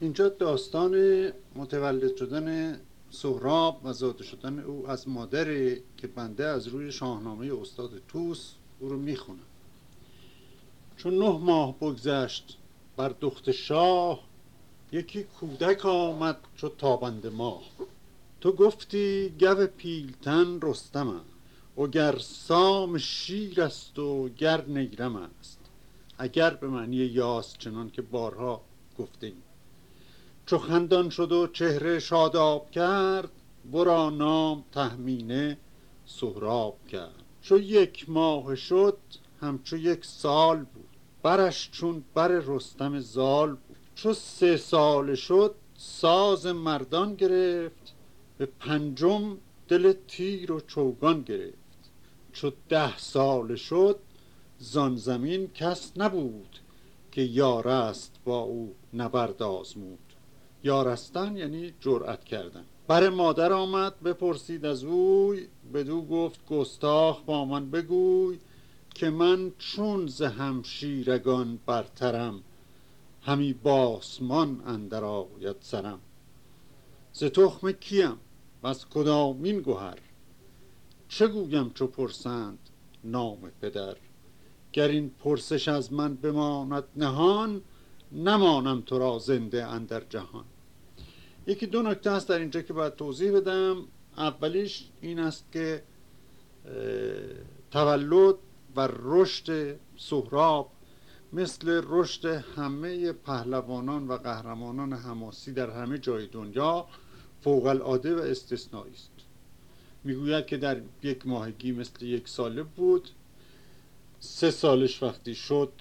اینجا داستان متولد شدن سهراب و زاده شدن او از مادری که بنده از روی شاهنامه استاد توس او رو می‌خونم چون نه ماه بگذشت بر دخت شاه یکی کودک آمد چو تابند ماه. تو گفتی گو پیلتن رستم و گر سام شیر است و گر نیرم است. اگر به معنی یاس چنان که بارها گفتیم چو خندان شد و چهره شاداب کرد برا نام تهمینه سهراب کرد. چو یک ماه شد همچو یک سال بود. برش چون بر رستم زال بود. چو سه سال شد ساز مردان گرفت. به پنجم دل تیر و چوگان گرفت. چو ده سال شد زان زمین کس نبود که یار است با او نبرد آزمود. یارستن یعنی جرأت کردن. بر مادر آمد بپرسید از اوی بدو گفت گستاخ با من بگوی که من چون ز همشیرگان برترم همی باسمان اندر آید سرم. ز تخم کیم؟ و از کدامین گوهر چه گویم چو پرسند نام پدر؟ گر این پرسش از من بماند نهان نمانم تو را زنده اندر جهان. یکی دو نکته هست در اینجا که باید توضیح بدم. اولیش این است که تولد و رشد سهراب مثل رشد همه پهلوانان و قهرمانان حماسی در همه جای دنیا فوق العاده و استثنایی است. می‌گوید که در یک ماهگی مثل یک ساله بود. سه سالش وقتی شد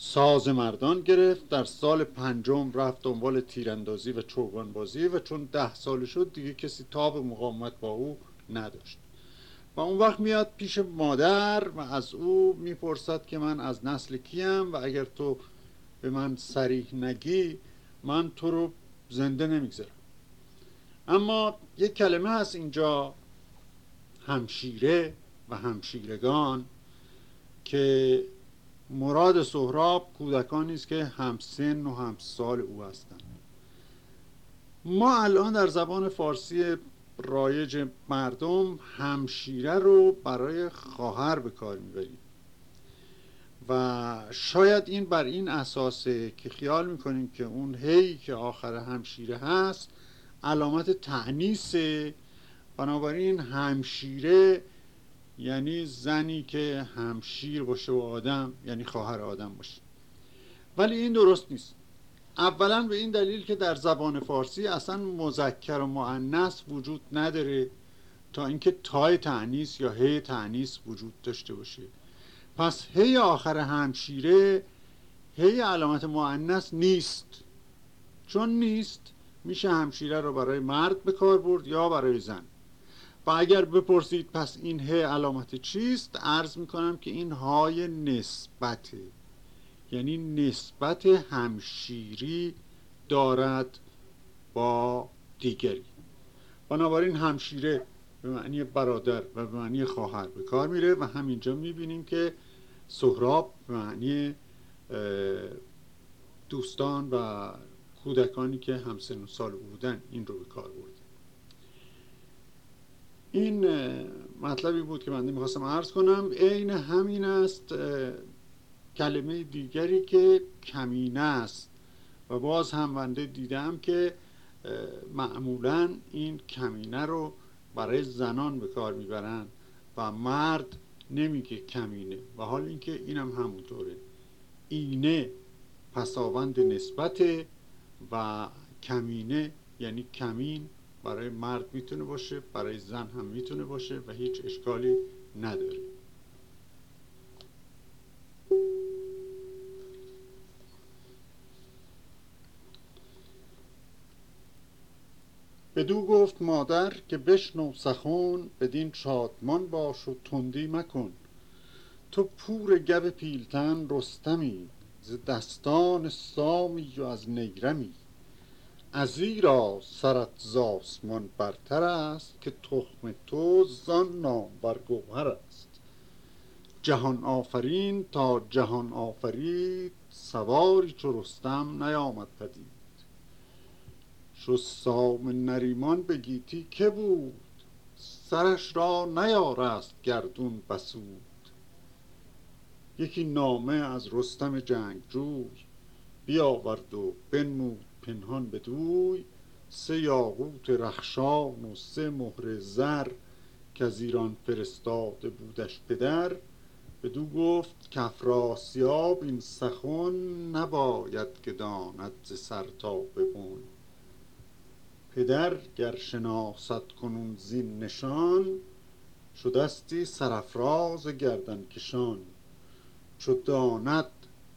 ساز مردان گرفت در سال پنجم رفت دنبال تیراندازی و چوگان بازی و چون ده سال شد دیگه کسی تاب مقاومت با او نداشت. و اون وقت میاد پیش مادر و از او می‌پرسد که من از نسل کیم و اگر تو به من سریح نگی من تو رو زنده نمی‌گذارم. اما یک کلمه هست اینجا همشیره و همشیرگان که مراد سهراب کودکانی است که همسن و همسال او هستند. ما الان در زبان فارسی رایج مردم همشیره رو برای خواهر به کار می‌بریم. و شاید این بر این اساسه که خیال می‌کنیم که اون هی که آخر همشیره هست علامت تعنیسه بنابراین همشیره یعنی زنی که همشیر باشه و آدم یعنی خواهر آدم باشه. ولی این درست نیست. اولا به این دلیل که در زبان فارسی اصلا مذکر و معنس وجود نداره تا اینکه تای تعنیس یا هی تعنیس وجود داشته باشه. پس هی آخر همشیره هی علامت معنس نیست. چون نیست میشه همشیره رو برای مرد به کار برد یا برای زن. و اگر بپرسید پس این ه علامت چیست؟ عرض می‌کنم که این های نسبته یعنی نسبت همشیری دارد با دیگری. بنابراین همشیره به معنی برادر و به معنی خواهر به کار میره و همینجا می‌بینیم که سهراب به معنی دوستان و کودکانی که همسن و سال بودن این رو به کار برده این مطلبی بود که من می‌خواستم عرض کنم. عین همین است کلمه دیگری که کمینه است. و باز هم بنده دیدم که معمولا این کمینه رو برای زنان به کار می‌برن و مرد نمیگه کمینه. و حال اینکه اینم هم همونطوره. اینه پساوند نسبت و کمینه یعنی کمین برای مرد می‌تونه باشه برای زن هم می‌تونه باشه و هیچ اشکالی نداره. بدو گفت مادر که بشنو سخون بدین شادمان باش و تندی مکن. تو پور گب پیلتن رستمی ز دستان سامی و از نیرمی. ازیرا سرت زاسمان برتر است که تخم تو زان نام بر گوهر است. جهان آفرین تا جهان آفرید سواری چو رستم نیامد پدید. سام نریمان به گیتی که بود؟ سرش را نیارست گردون بسود. یکی نامه از رستم جنگجوی بیاورد و بنمود پنهان بدوی. سه یاقوت رخشان و سه مهر زر که از ایران فرستاده بودش پدر. بدو گفت که افراسیاب این سخن نباید که داند ز سر تا به پدر گر شناسد کنون زین نشان شدستی سرافراز گردن کشان. چو داند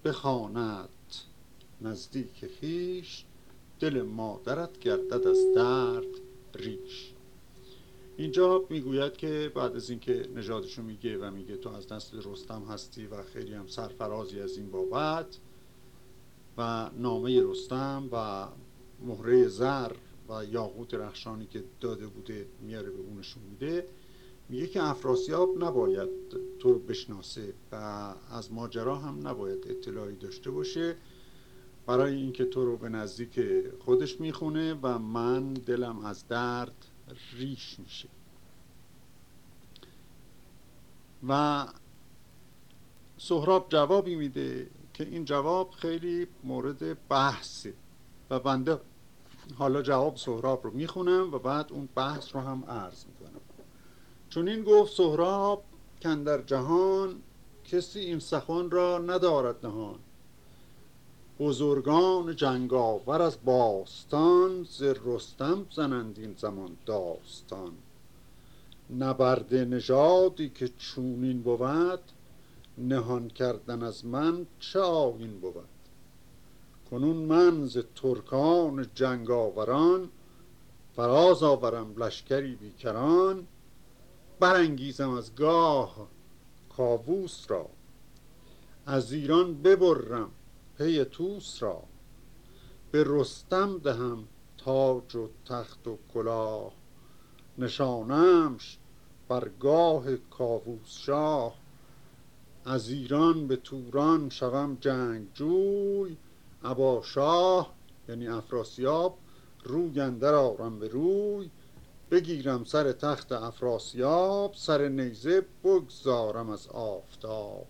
بخواند نزدیک خویش دل مادرت گردد از درد ریش. اینجا می‌گوید که بعد از اینکه نژادشو میگه و میگه تو از نسل رستم هستی و خیلی هم سرفرازی از این بابت و نامه رستم و مهره زر و یاقوت رخشانی که داده بوده میاره به اونشون میده میگه که افراسیاب نباید تو رو بشناسه و از ماجرا هم نباید اطلاعی داشته باشه. برای اینکه تو رو به نزدیک خودش می‌خونه و من دلم از درد ریش میشه. و سهراب جوابی میده که این جواب خیلی مورد بحثه و بنده حالا جواب سهراب رو می‌خونم و بعد اون بحث رو هم عرض می‌کنم. چون این گفت سهراب کندر جهان کسی این سخن را ندارد نهان. بزرگان جنگاور از باستان ز رستم زنند این زمان داستان. نبرد نژادی که چونین بود نهان کردن از من چه آیین بود؟ کنون من ز ترکان جنگاوران فراز آورم لشکری بیکران برانگیزم از گاه کاووس را. از ایران ببرم پی توس را. به رستم دهم تاج و تخت و کلاه. نشانمش برگاه کاووس شاه. از ایران به توران شوم جنگجوی ابا شاه یعنی افراسیاب روی اندر آرم به روی. بگیرم سر تخت افراسیاب سر نیزه بگذارم از آفتاب.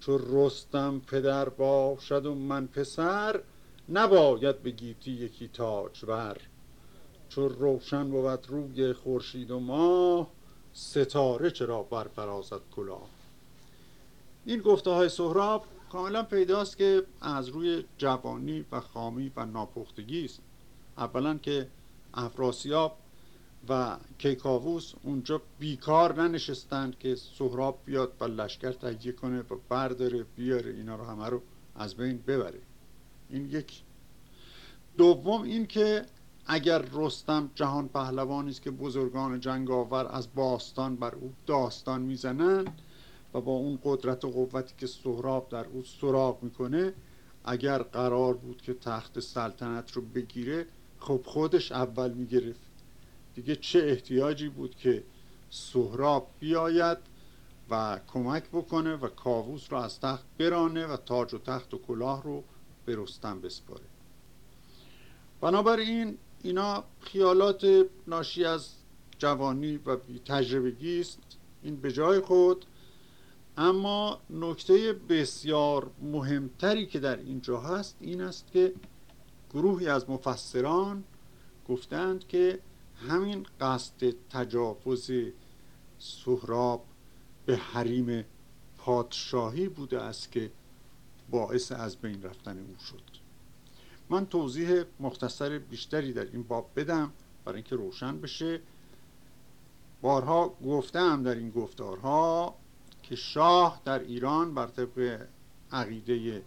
چو رستم پدر باشد و من پسر نباید به گیتی یکی تاجور چو روشن بود روی خورشید و ماه ستاره چرا برفرازد کلاه. این گفته های سهراب کاملا پیداست که از روی جوانی و خامی و ناپختگی است. اولا که افراسیاب و کیکاووس اونجا بیکار ننشستند که سهراب بیاد و لشکر تهیه کنه و برداره بیاره اینا رو همه رو از بین ببره. این یک دوم این که اگر رستم جهان پهلوانی است که بزرگان جنگاور از باستان بر او داستان می‌زنند و با اون قدرت و قوتی که سهراب در او سراغ می‌کنه اگر قرار بود که تخت سلطنت رو بگیره خب خودش اول می‌گرفت. دیگه چه احتیاجی بود که سهراب بیاید و کمک بکنه و کاووس رو از تخت برانه و تاج و تخت و کلاه رو به رستم بسپاره. بنابراین اینا خیالات ناشی از جوانی و تجربگی است. این به جای خود. اما نکته بسیار مهمتری که در اینجا هست این است که گروهی از مفسران گفتند که همین قصد تجاوز سهراب به حریم پادشاهی بوده است که باعث از بین رفتن او شد. من توضیح مختصر بیشتری در این باب بدم برای اینکه روشن بشه. بارها گفتم در این گفتارها که شاه در ایران بر طبق عقیده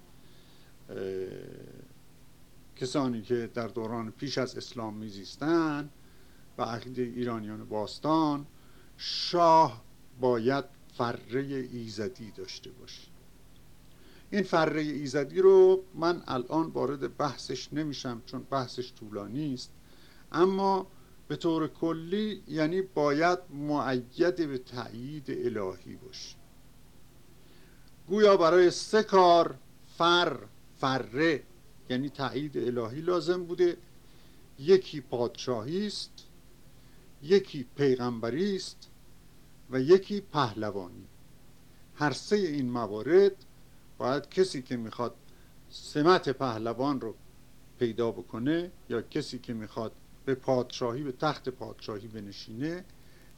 کسانی که در دوران پیش از اسلام میزیستند و عقیده ایرانیان باستان شاه باید فره ایزدی داشته باشه. این فره ایزدی رو من الان وارد بحثش نمیشم چون بحثش طولانی است اما به طور کلی یعنی باید معید به تأیید الهی باشه. گویا برای سه کار فر فره یعنی تایید الهی لازم بوده. یکی پادشاهی است. یکی پیغمبری است و یکی پهلوانی. هر سه این موارد باید کسی که می‌خواد سمت پهلوان رو پیدا بکنه یا کسی که می‌خواد به پادشاهی به تخت پادشاهی بنشینه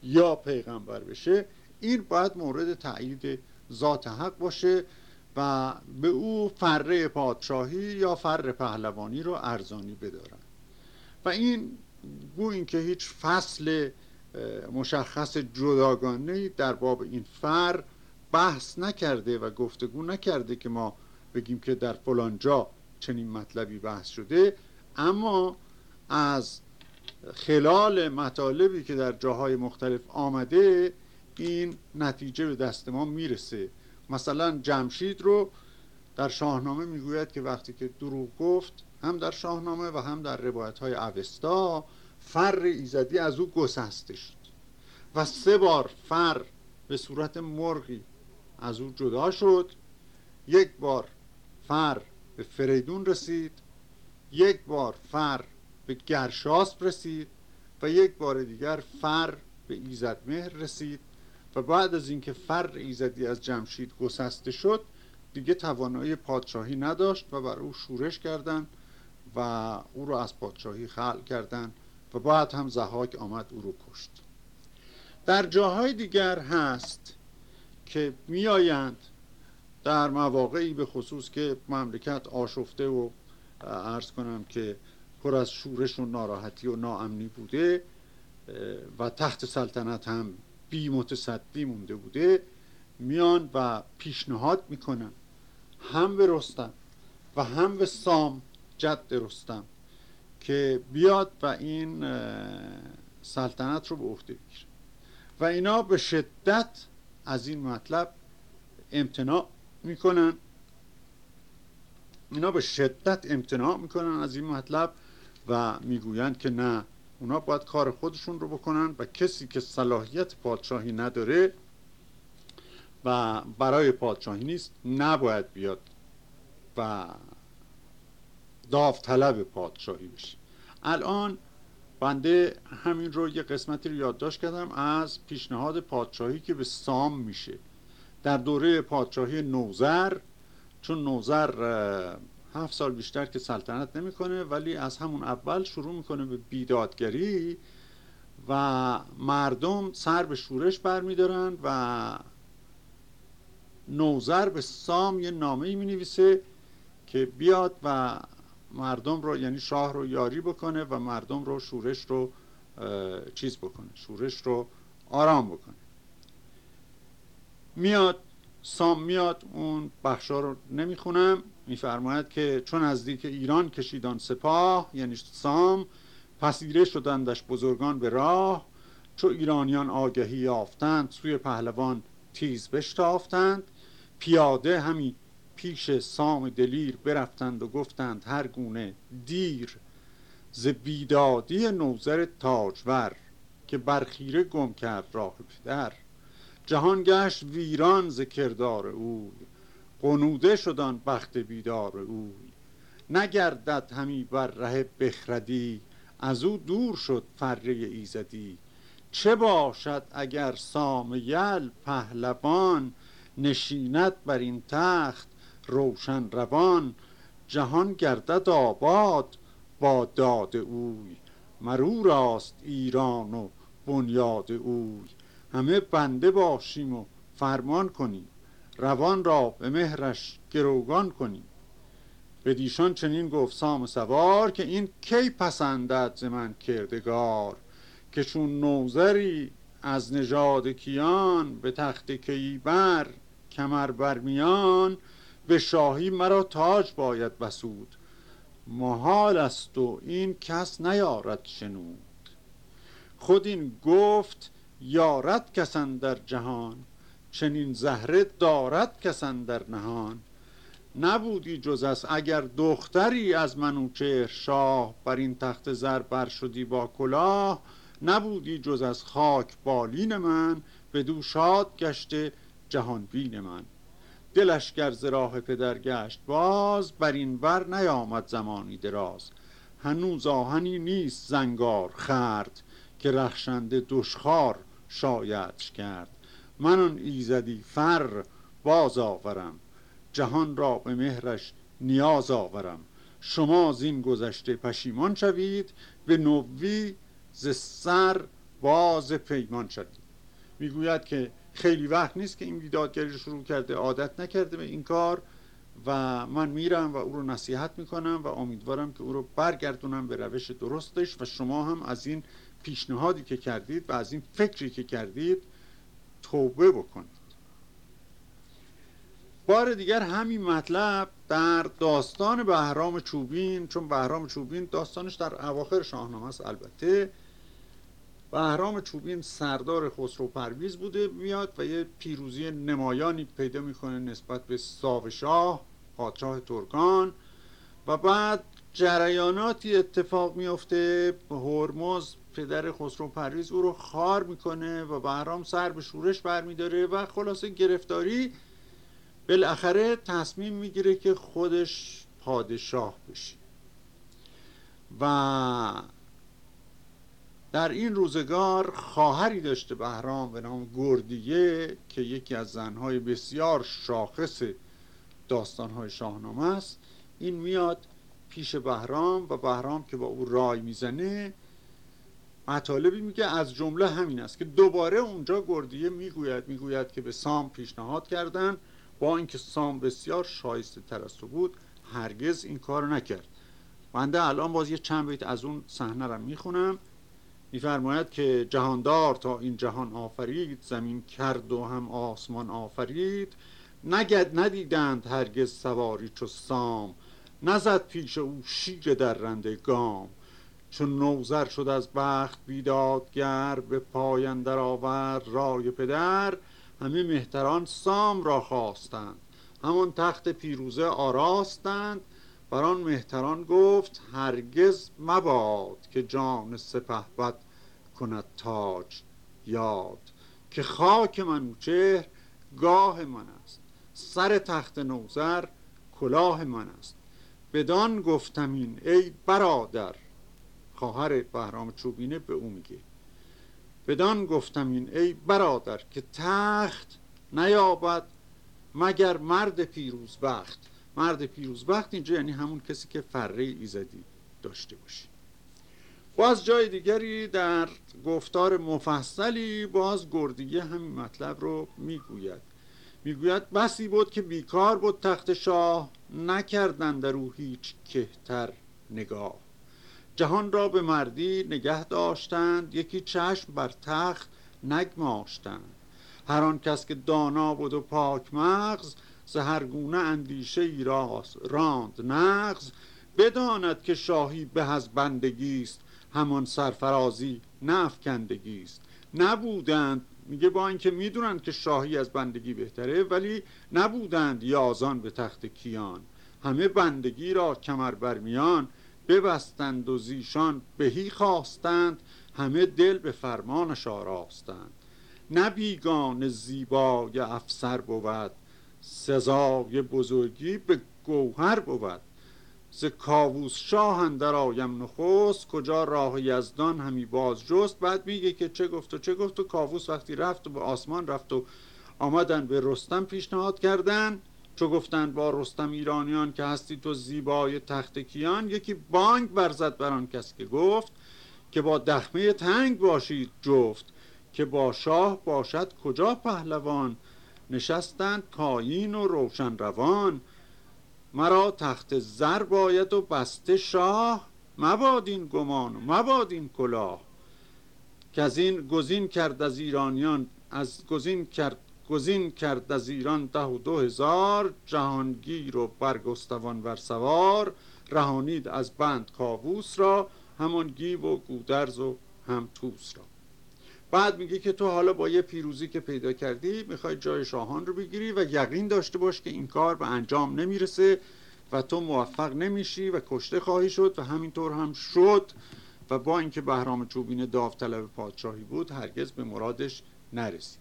یا پیغمبر بشه این باید مورد تایید ذات حق باشه و به او فره پادشاهی یا فر پهلوانی رو ارزانی بدارن. و این گو اینکه هیچ فصل مشخص جداگانه در باب این فر بحث نکرده و گفتگو نکرده که ما بگیم که در فلان جا چنین مطلبی بحث شده. اما از خلال مطالبی که در جاهای مختلف آمده این نتیجه به دست ما می‌رسه. مثلا جمشید رو در شاهنامه می‌گوید که وقتی که دروغ گفت هم در شاهنامه و هم در روایت های اوستا فر ایزدی از او گسسته شد و سه بار فر به صورت مرغی از او جدا شد. یک بار فر به فریدون رسید یک بار فر به گرشاسب رسید و یک بار دیگر فر به ایزدمهر رسید و بعد از اینکه فر ایزدی از جمشید گسسته شد دیگه توانایی پادشاهی نداشت و بر او شورش کردند و او را از پادشاهی خلع کردند و بعد هم زهاک آمد او رو کشت. در جاهای دیگر هست که میآیند در مواقعی به خصوص که مملکت آشفته و عرض کنم که پر از شورش و ناراحتی و ناامنی بوده و تحت سلطنت هم بی متصدی مونده بوده میان و پیشنهاد می‌کنن هم به رستم و هم به سام جد رستم که بیاد و این سلطنت رو به عهده بگیره. و اینا به شدت از این مطلب امتناع می‌کنن. اینا به شدت امتناع می‌کنن از این مطلب و می‌گویند که نه اونا باید کار خودشون رو بکنن و کسی که صلاحیت پادشاهی نداره و برای پادشاهی نیست نباید بیاد و داوطلب پادشاهی بشه. الان بنده همین رو یه قسمتی رو یادداشت کردم از پیشنهاد پادشاهی که به سام میشه. در دوره پادشاهی نوزر چون نوزر هفت سال بیشتر که سلطنت نمی‌کنه ولی از همون اول شروع می‌کنه به بیدادگری و مردم سر به شورش برمیدارن و نوزر به سام یه نامه ای می نویسه که بیاد و مردم رو یعنی شاه رو یاری بکنه و مردم رو شورش رو چیز بکنه شورش رو آرام بکنه. میاد سام میاد اون بخشا رو نمی‌خونم. میفرماید که چون نزدیک ایران کشیدان سپاه یعنی سام پسیره شدندش بزرگان به راه. چو ایرانیان آگهی یافتند سوی پهلوان تیز بشتافتند. پیاده همی پیش سام دلیر برفتند و گفتند هر گونه دیر ز بیدادی نوزر تاجور که برخیره گم کرد راه پدر. جهان گشت ویران ز کردار اوی قنوده شدن بخت بیدار اوی. نگردد همی بر ره بخردی از او دور شد فره ایزدی. چه باشد اگر سام یل پهلوان نشیند بر این تخت روشن روان جهان گردد آباد. با داد اوی مرو راست ایران و بنیاد اوی. همه بنده باشیم و فرمان کنیم. روان را به مهرش گروگان کنیم. به دیشان چنین گفت سام سوار که این کی پسندد ز من کردگار؟ که چون نوزری از نژاد کیان به تخت کیبر کمر برمیان به شاهی مرا تاج باید بسود. محال است و این کس نیارد شنود. خود این گفت یارد کسان در جهان چنین زهره دارد کسان در نهان. نبودی جز است اگر دختری از منوچهر شاه بر این تخت زر بر شدی با کلاه نبودی جز از خاک بالین من به دو شاد گشته جهان بین من. دلش گر راه پدر گشت باز بر این ور نیامد زمانی دراز. هنوز آهنی نیست زنگار خرد که رخشنده دشخار شایدش کرد. من آن ایزدی فر باز آورم جهان را به مهرش نیاز آورم. شما زین گذشته پشیمان شوید به نوی ز سر باز پیمان شوید. می‌گوید که خیلی وقت نیست که این بیدادگری شروع کرده عادت نکرده به این کار و من میرم و او رو نصیحت می‌کنم و امیدوارم که او رو برگردونم به روش درستش و شما هم از این پیشنهادی که کردید و از این فکری که کردید توبه بکنید. بار دیگر همین مطلب در داستان بهرام چوبین چون بهرام چوبین داستانش در اواخر شاهنامه است البته بهرام چوبین سردار خسرو پرویز بوده میاد و یه پیروزی نمایانی پیدا می‌کنه نسبت به ساوشاه پادشاه ترکان. و بعد جریاناتی اتفاق میفته هرمز پدر خسرو پرویز او رو خار می‌کنه و بهرام سر به شورش برمیداره و خلاصه گرفتاری بالاخره تصمیم می‌گیره که خودش پادشاه بشه. و در این روزگار خواهری داشته بهرام به نام گردیه که یکی از زنهای بسیار شاخص داستانهای شاهنامه است. این میاد پیش بهرام و بهرام که با او رای می‌زنه مطالبی میگه از جمله همین است که دوباره اونجا گردیه می‌گوید می‌گوید که به سام پیشنهاد کردن. با اینکه سام بسیار شایسته تر از تو بود هرگز این کار نکرد. بنده الان باز یه چند بیت از اون صحنه را می‌خونم. میفرماید که جهاندار تا این جهان آفرید زمین کرد و هم آسمان آفرید. نگد ندیدند هرگز سواری چو سام نزد پیش او شیر در رنده گام. چون نوزر شد از بخت بیدادگر به پایان در آور رای پدر. همه مهتران سام را خواستند. همان تخت پیروزه آراستند. بر آن مهتران گفت هرگز مباد که جان سپهبد کند تاج یاد که خاک منوچهر گاه من است. سر تخت نوزر کلاه من است. بدان گفتم این ای برادر. خواهر بهرام چوبینه به او میگه. بدان گفتم این ای برادر که تخت نیابد مگر مرد پیروز بخت مرد پیروز بخت اینجا یعنی همون کسی که فره ایزدی داشته باشه باز جای دیگری در گفتار مفصلی باز گردیه همین مطلب رو می‌گوید. می‌گوید بسی بود که بیکار بود تخت شاه نکردن در او هیچ کهتر نگاه. جهان را به مردی نگه داشتند یکی چشم بر تخت نگماشتند. هر آن کس که دانا بود و پاک مغز زهرگونه اندیشه ای راند نغز. بداند که شاهی به از بندگی است همان سرفرازی نفکندگی است. نبودند میگه با اینکه می‌دونند که شاهی از بندگی بهتره ولی نبودند یازان به تخت کیان. همه بندگی را کمر برمیان ببستند و زیشان بهی خواستند همه دل به فرمانش آراستند. نه بیگان زیبای افسر بود سزای بزرگی به گوهر بود. ز کاووس شاه اندر آیم نخست کجا راه یزدان همی باز جست بعد میگه که چه گفت و چه گفت و کاووس وقتی رفت و به آسمان رفت و آمدن به رستم پیشنهاد کردن. چو گفتند با رستم ایرانیان که هستی تو زیبای تخت کیان یکی بانگ برزد بر آن کس که گفت که با دخمه تنگ باشید جفت که با شاه باشد کجا پهلوان. نشستند کاین و روشن روان. مرا تخت زر باید و بسته شاه. مباد این گمان و مباد این کلاه. که از این گزین کرد از ایرانیان از گزین کرد گزین کرد از ایران ده و دو هزار. جهانگیر و برگستوان ور سوار. رهانید از بند کاووس را همان گیو و گودرز و هم توس را. بعد میگه که تو حالا با یه پیروزی که پیدا کردی می‌خوای جای شاهان رو بگیری و یقین داشته باش که این کار به انجام نمی‌رسه و تو موفق نمیشی و کشته خواهی شد و همینطور هم شد و با اینکه بهرام چوبین داوطلب پادشاهی بود هرگز به مرادش نرسید.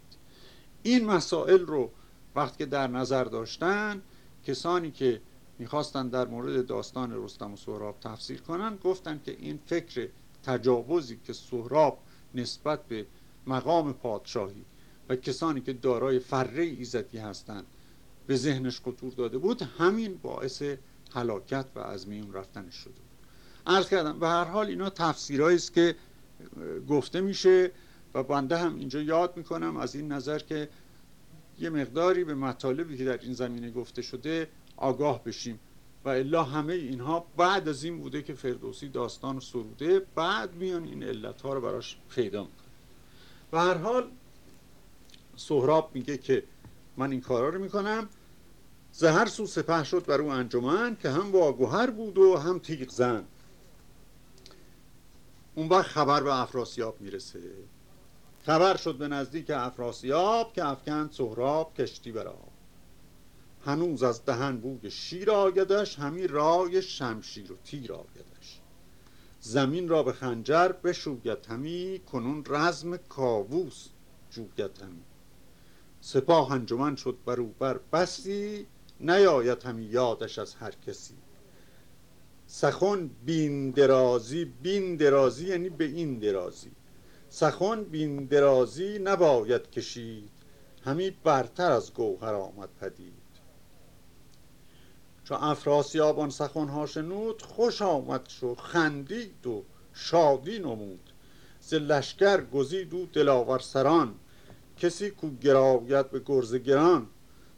این مسائل رو وقتی که در نظر داشتن کسانی که می‌خواستن در مورد داستان رستم و سهراب تفسیر کنن گفتن که این فکر تجاوزی که سهراب نسبت به مقام پادشاهی و کسانی که دارای فره ایزدی هستند به ذهنش خطور داده بود همین باعث هلاکت و از میون رفتنش شده بود. عرض کردم به هر حال اینا تفسیرهایی است که گفته میشه و بنده هم اینجا یاد می‌کنم از این نظر که یه مقداری به مطالبی که در این زمینه گفته شده آگاه بشیم. و الا همه اینها بعد از این بوده که فردوسی داستان سروده بعد میان این علت ها رو براش پیدا می‌کنه و هر حال سهراب میگه که من این کارا رو می‌کنم. زهر سو سپه شد بر او انجمن که هم واگوهر بود و هم تیغ زن. اون وقت خبر به افراسیاب می‌رسه. خبر شد به نزدیک افراسیاب که افکند سهراب کشتی برا. هنوز از دهن بوی شیر آگدش همی رای شمشیر و تیر آگدش زمین را به خنجر بشوید همی کنون رزم کاووس جوید همی. سپاه انجمن شد بر بر بستی نیاید همی یادش از هر کسی. سخن بین درازی بین درازی یعنی به این درازی. سخن بین درازی نباید کشید همی برتر از گوهر آمد پدید. چو افراسیاب آن سخنها شنود خوش آمد شو خندید و شادی نمود. ز لشکر گزید او دلاور سران کسی کو گراید به گرز گران.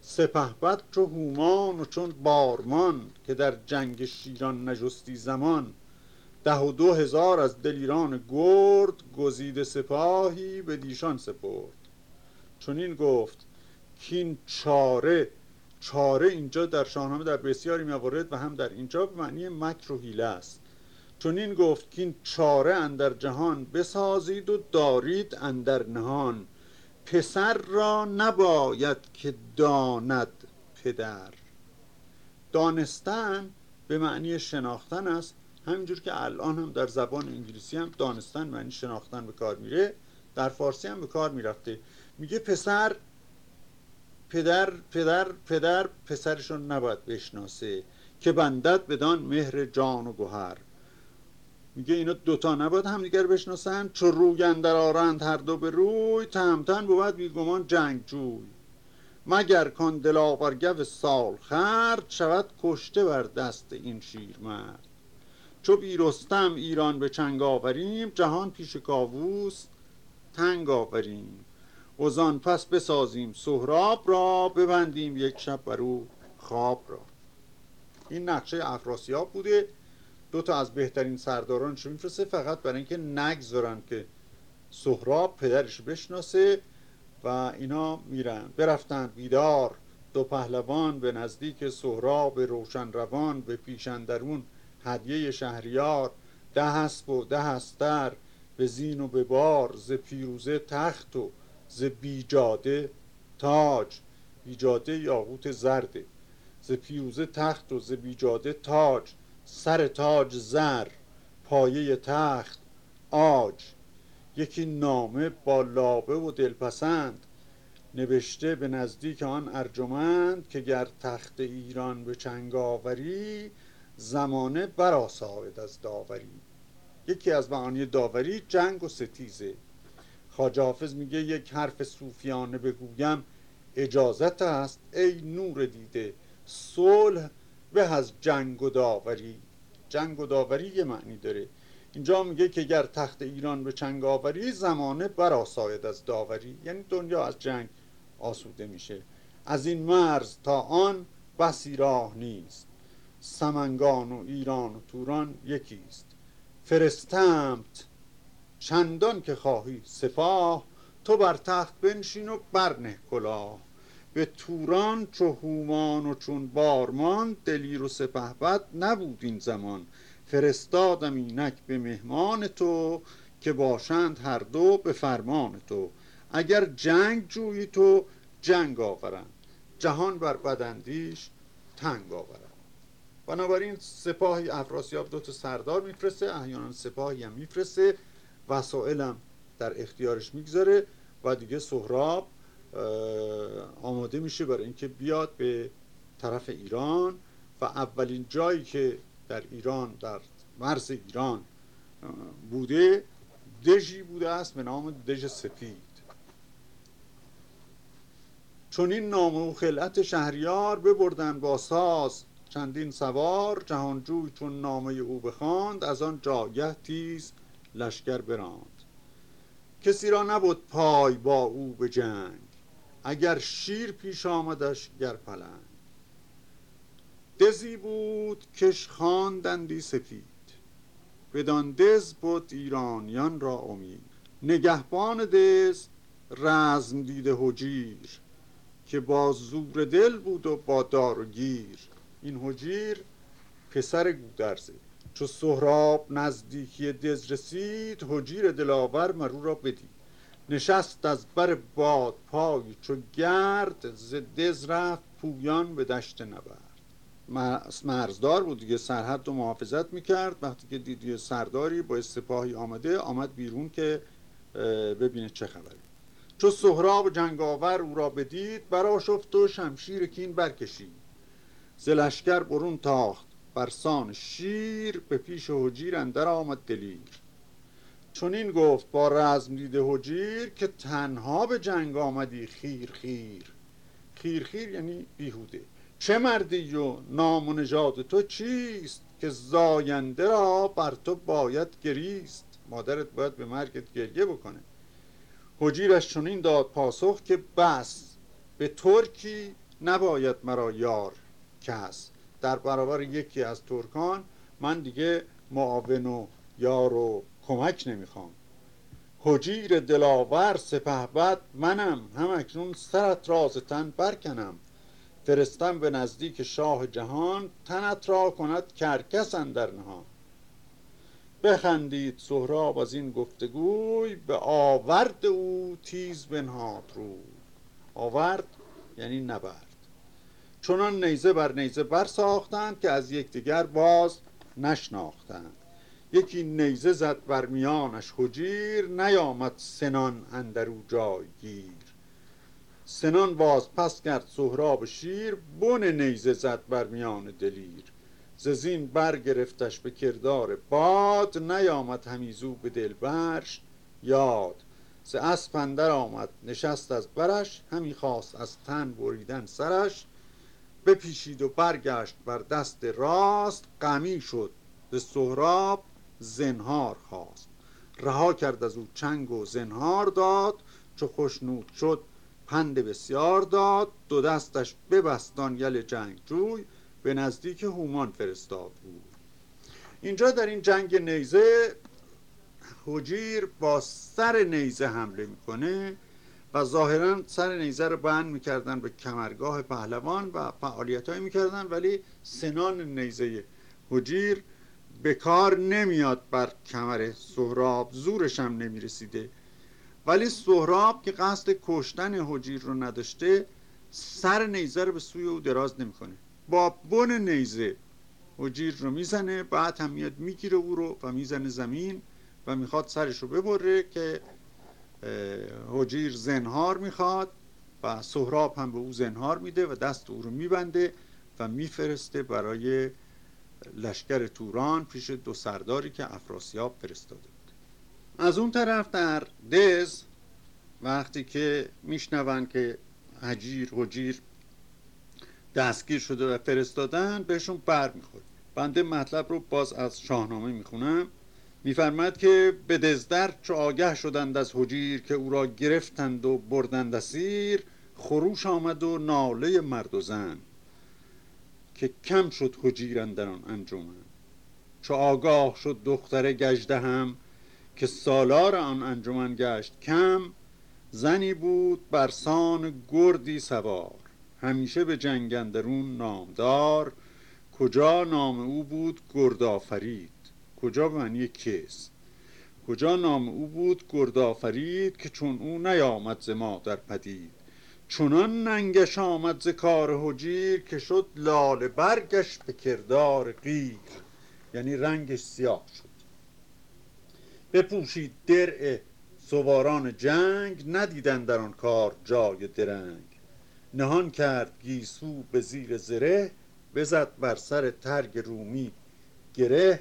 سپهبد چو هومان و چون بارمان که در جنگ شیران نجستی زمان. ده و دو هزار از دلیران گرد گزیده سپاهی به دیشان سپرد. چون این گفت کین چاره چاره اینجا در شاهنامه در بسیاری موارد و هم در اینجا به معنی مکر و حیله است. چون این گفت که این چاره اندر جهان بسازید و دارید اندر نهان. پسر را نباید که داند پدر. دانستن به معنی شناختن است. همینجور که الان هم در زبان انگلیسی هم دانستن معنی شناختن به کار میره در فارسی هم به کار می‌رفته. میگه پسر پدر پدر پدر پسرشون نباید بشناسه که بندت بدان مهر جان و گوهر. میگه اینا دوتا نباید همدیگر بشناسن چو روی اندر آرند هر دو به روی تهمتن بود بیگمان جنگ جوی مگر کن دلاور گو سال خرد شود کشته بر دست این شیرمرد. چو بیرستم ایران به چنگ آوریم جهان پیش کاووس تنگ آوریم. وزان پس بسازیم سهراب را ببندیم یک شب بر او خواب را. این نقشه افراسیاب بوده. دو تا از بهترین سردارانش میفرسته فقط برای اینکه نگذارن که سهراب پدرش بشناسه و اینا میرن. برفتند بیدار دو پهلوان به نزدیک سهراب روشن روان به پیشندرون هدیه شهریار. ده اسب و ده استر به زین و به بار ز پیروزه تخت و ز بیجاده تاج بیجاده یاقوت زرده ز پیروزه تخت و ز بیجاده تاج سر تاج زر پایه تخت آج. یکی نامه با لابه و دلپسند نوشته به نزدیک آن ارجمند که گر تخت ایران به چنگ آوری زمانه براساید از داوری. یکی از معانی داوری جنگ و ستیزه. خواجه حافظ میگه یک حرف صوفیانه بگویم اجازت است ای نور دیده صلح به از جنگ و داوری. جنگ و داوری یه معنی داره. اینجا میگه که گر تخت ایران به چنگ آوری زمانه براساید از داوری. یعنی دنیا از جنگ آسوده میشه. از این مرز تا آن بسی راه نیست. سمنگان و ایران و توران یکیست. فرستمت چندان که خواهی سپاه تو بر تخت بنشین و برنه کلاه. به توران چو هومان و چون بارمان دلیر و سپهبد نبود این زمان. فرستادم اینک به مهمان تو که باشند هر دو به فرمان تو. اگر جنگ جویی تو جنگ آورند. جهان بر بدندیش تنگ آورند. بنابراین سپاهی افراسیاب دو تا سردار میفرسته احیانا سپاهی هم میفرسته. وسائلم در اختیارش می‌گذاره و دیگه سهراب آماده میشه برای اینکه بیاد به طرف ایران و اولین جایی که در ایران در مرز ایران بوده دژی بوده است به نام دژ سپید. چون این نام و خلعت شهریار ببردن با ساز چندین سوار جهانجوی چون نامه او بخواند از آن جاگه تیز لشکر براند. کسی را نبود پای با او به جنگ. اگر شیر پیش آمدش گر پلنگ. دزی بود کش خواندندی سپید. بدان دز بود ایرانیان را امید. نگهبان دز رزم دیده حجیر که با زور دل بود و با دار گیر. این حجیر پسر گودرزه. چو سهراب نزدیکی دز رسید حجیر دلاور مرو را بدید. نشست از بر باد پای چو گرد ز دز رفت پویان به دشت نبرد. مرزدار بود دیگه سرحد رو محافظت می‌کرد. وقتی که دیدی سرداری با سپاهی آمده آمد بیرون که ببینه چه خبری چو سهراب جنگاور او را بدید براشفت و شمشیر کین برکشید. ز لشکر برون تاخت. برسان شیر به پیش حجیر اندر آمد دلیر. چون این گفت با رزم دیده حجیر که تنها به جنگ آمدی خیر خیر. خیر خیر یعنی بیهوده. چه مردی و نام و نژاد تو چیست که زاینده را بر تو باید گریست؟ مادرت باید به مرگت گریه بکنه. حجیرش چنین داد پاسخ که بس به ترکی نباید مرا یار کس. در برابر یکی از ترکان من دیگه معاون و یار و کمک نمی‌خوام. حجیر دلاور سپهبد منم هم اکنون سرت راز تن برکنم. فرستم به نزدیک شاه جهان تنت را کند کرکس در نهان. بخندید سهراب از این گفتگوی به آورد او تیز بنهاد رو. آورد یعنی نبرد. چنان نیزه بر نیزه بر ساختند که از یکدیگر باز نشناختند. یکی نیزه زد بر میانش حجیر نیامد سنان اندرو جایگیر. سنان باز پس کرد سهراب شیر بن نیزه زد بر میان دلیر. زین برگرفتش به کردار باد نیامد همیزو به دلبرش یاد. ز اسب آمد نشست از برش همی خواست از تن بریدن سرش. بپیشید و برگشت بر دست راست غمی شد. به سهراب زنهار خواست. رها کرد از او چنگ و زنهار داد. چو خوشنود شد پند بسیار داد. دو دستش ببستان یل جنگ جوی به نزدیک هومان فرستاد بود اینجا در این جنگ نیزه حجیر با سر نیزه حمله می‌کنه. و ظاهرا سر نیزه رو بند می‌کردن به کمرگاه پهلوان و فعالیت های می‌کردن ولی سنان نیزه حجیر به کار نمیاد بر کمر سهراب زورش هم نمی‌رسیده. ولی سهراب که قصد کشتن حجیر رو نداشته سر نیزه رو به سوی او دراز نمی‌کنه. با بن نیزه حجیر رو می‌زنه بعد هم میاد می‌گیره او رو و می‌زنه زمین و می‌خواد سرش رو ببره که حجیر زنهار می‌خواد و سهراب هم به او زنهار میده و دست او رو میبنده و میفرسته برای لشکر توران پیش دو سرداری که افراسیاب فرستاده بود. از اون طرف در دز وقتی که میشنون که حجیر حجیر دستگیر شده و فرستادن بهشون بر می‌خوره بنده مطلب رو باز از شاهنامه می‌خونم. میفرماد که به دزدر چو آگه شدند از حجیر که او را گرفتند و بردند اسیر خروش آمد و ناله مرد و زن که کم شد حجیر در آن انجمن. چو آگاه شد دختر گجده هم که سالار آن انجمن گشت کم زنی بود برسان گردی سوار. همیشه به جنگ اندرون نامدار کجا نام او بود گردآفرید کجا به معنی کس کجا نام او بود؟ گردآفرید که چون او نیامد ز در پدید. چونان ننگش آمد ز کار حجیر که شد لاله برگش به کردار غیر یعنی رنگش سیاه شد. بپوشید درع سواران جنگ ندیدن در آن کار جای درنگ. نهان کرد گیسو به زیر زره بزد بر سر ترگ رومی گره.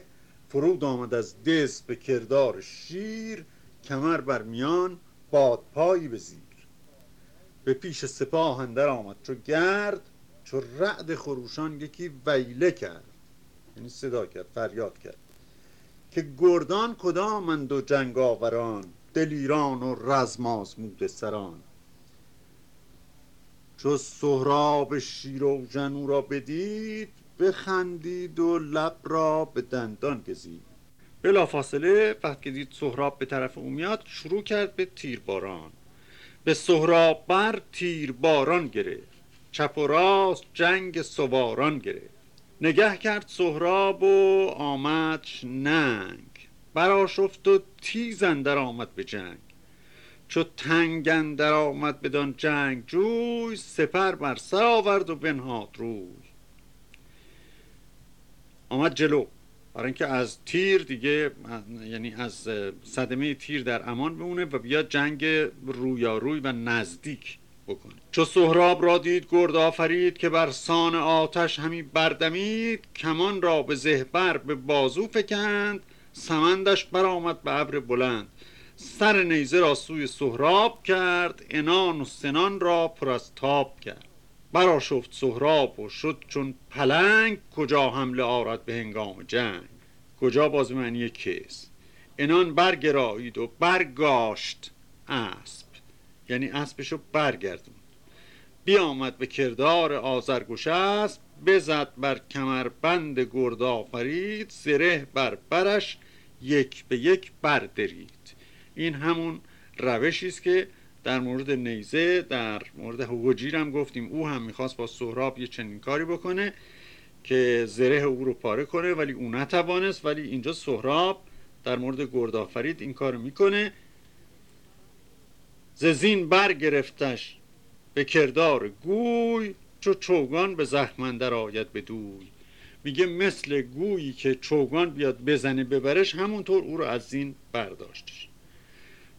فرود آمد از دز به کردار شیر کمر بر میان بادپایی به زیر به پیش سپاه اندر آمد چو گرد چو رعد خروشان یکی ویله کرد. یعنی صدا کرد فریاد کرد. که گردان کدامند و جنگاوران دلیران و رزم آزموده سران. چو سهراب شیر و جنو را بدید بخندید و لب را به دندان گزید. بلافاصله وقتی که دید سهراب به طرف او میاد شروع کرد به تیرباران. به سهراب بر تیرباران گرفت. چپ و راست جنگ سواران گرفت. نگه کرد سهراب و آمدش ننگ. براشفت و تیز اندر آمد به جنگ. چو تنگ اندر آمد بدان جنگ جوی سپر بر سر آورد و بنهاد روی. آمد جلو. برای اینکه از تیر دیگه یعنی از صدمه تیر در امان بمونه و بیاد جنگ رویاروی و نزدیک بکنه. چو سهراب را دید گرد آفرید که بر سان آتش همی بردمید کمان را به زهبر به بازو فکند سمندش برآمد به ابر بلند. سر نیزه را سوی سهراب کرد انان و سنان را پر از تاب کرد. براشفت سهراب و شد چون پلنگ کجا حمله آرد به هنگام جنگ؟ کجا باز معنی کس انان برگرایید و برگاشت اسب. یعنی اسبشو برگردون بیامد به کردار آزرگوش اسب بزد بر کمربند گرد آفرید زره بر برش یک به یک بردرید. این همون روشی است که در مورد نیزه در مورد هوجیر هم گفتیم. او هم می‌خواست با سهراب یه چنین کاری بکنه که زره او رو پاره کنه ولی او نتوانست. ولی اینجا سهراب در مورد گردآفرید این کار می‌کنه. ززین برگرفتش به کردار گوی چو چوگان به زخمندر آید به دوی. میگه مثل گویی که چوگان بیاد بزنه ببرش همونطور او رو از زین برداشتش.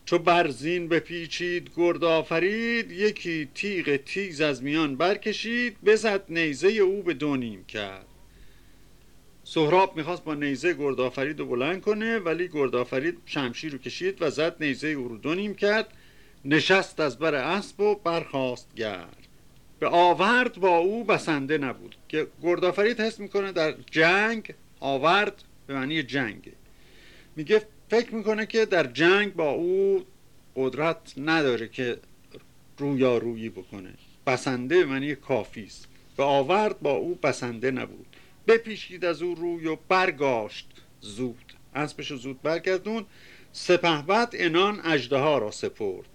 چو برزین بپیچید گرد آفرید یکی تیغ تیز از میان برکشید بزد نیزه او به دونیم کرد. سهراب می‌خواست با نیزه گرد آفرید رو بلند کنه ولی گرد آفرید شمشیر رو کشید و زد نیزه او رو دونیم کرد. نشست از بر اسب و برخواست گرد. به آورد با او بسنده نبود که گردآفرید حس می‌کنه در جنگ آورد به معنی جنگه میگه فکر می‌کنه که در جنگ با او قدرت نداره که رویارویی بکنه. بسنده معنی کافی است. به آورد با او بسنده نبود. بپیشید از او روی و برگاشت زود. اسبش زود برگردون. سپهبد انان اجده را سپرد.